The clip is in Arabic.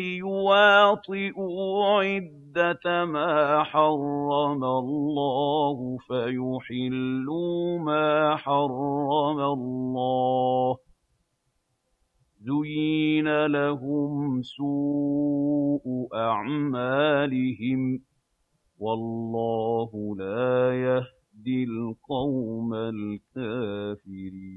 لِّيُوَاطِئُوا عِدَّةَ مَا حَرَّمَ اللَّهُ فَيُحِلُّوا مَا حَرَّمَ اللَّهُ ۚ زُيِّنَ لَهُمْ سُوءُ أَعْمَالِهِمْ ۗ وَاللَّهُ لَا يَهْدِي الْقَوْمَ الْكَافِرِينَ.